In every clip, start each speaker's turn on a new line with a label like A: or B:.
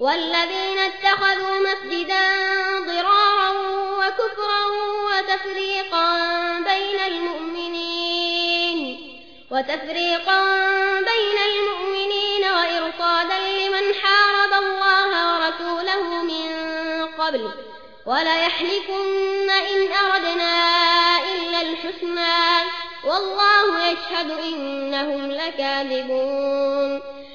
A: والذين اتخذوا مسجدا ضرارا وكفرا وتفريقا بين المؤمنين وتفريقا بين المؤمنين وإرصادا لمن حارب الله ورسوله من قبل. ولا يحلفن إن أردنا إلا الحسنى والله يشهد إنهم لكاذبون.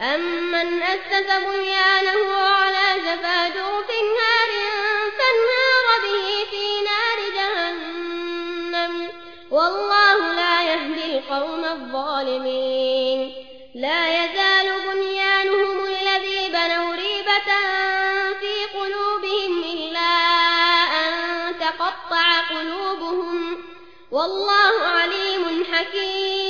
A: أمن أسس بنيانه على جفا جرف نار تنهار به في نار جهنم والله لا يهدي القوم الظالمين. لا يزال بنيانهم الذي بنوا ريبة في قلوبهم إلا أن تقطع قلوبهم والله عليم حكيم.